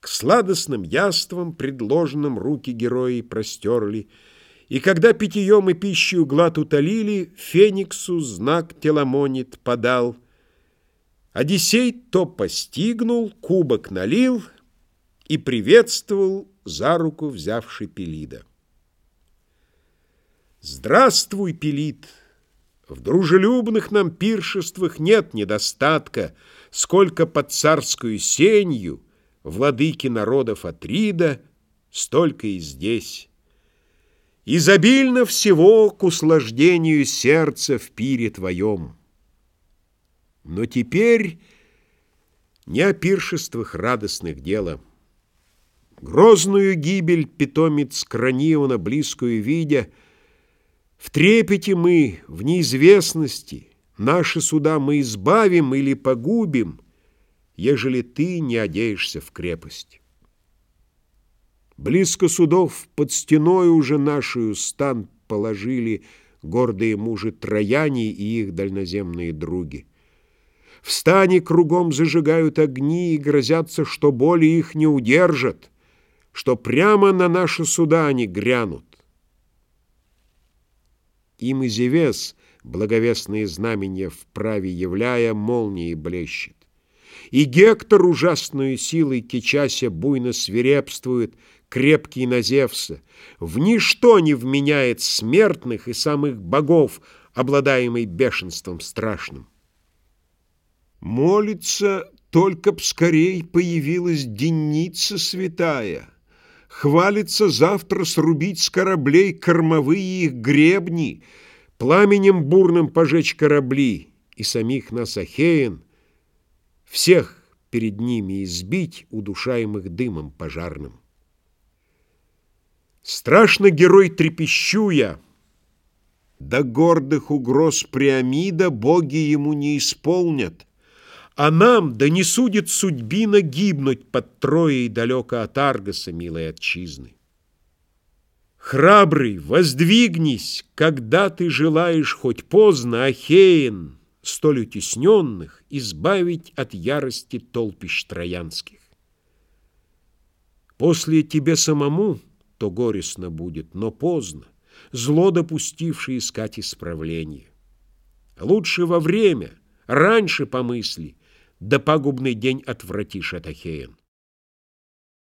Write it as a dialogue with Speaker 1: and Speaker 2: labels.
Speaker 1: К сладостным яствам, предложенным, руки герои простерли, И когда питьем и пищей глад утолили, Фениксу знак Теламонит подал. Одиссей то постигнул, кубок налил И приветствовал за руку взявший Пелида. Здравствуй, Пелид! В дружелюбных нам пиршествах нет недостатка, Сколько под царскую сенью Владыки народов Атрида, Столько и здесь. Изобильно всего к услаждению сердца в пире твоем. Но теперь не о пиршествах радостных дело. Грозную гибель питомец Краниона, близкую видя, В трепете мы, в неизвестности, Наши суда мы избавим или погубим, Ежели ты не одеешься в крепость. Близко судов под стеной уже нашу стан положили Гордые мужи Трояне и их дальноземные други. В стане кругом зажигают огни и грозятся, что боли их не удержат, что прямо на наши суда они грянут. Им и Зевес, благовестные знамения вправе являя, молнией блещет. И Гектор ужасную силой кичася буйно свирепствует, крепкий на Зевса, в ничто не вменяет смертных и самых богов, обладаемый бешенством страшным. Молится, только б скорей появилась денница святая. Хвалится завтра срубить с кораблей кормовые их гребни, пламенем бурным пожечь корабли и самих нас Ахеен, всех перед ними избить, удушаемых дымом пожарным. Страшно герой трепещу я, до гордых угроз Приамида боги ему не исполнят, а нам да не судит судьбина гибнуть под Троей далеко от Аргоса, милой отчизны. Храбрый, воздвигнись, когда ты желаешь хоть поздно, Ахеен, столь утесненных, избавить от ярости толпищ троянских. После тебе самому то горестно будет, но поздно, зло допустивший искать исправление. Лучше во время, раньше помысли, да пагубный день отвратишь от Ахеен.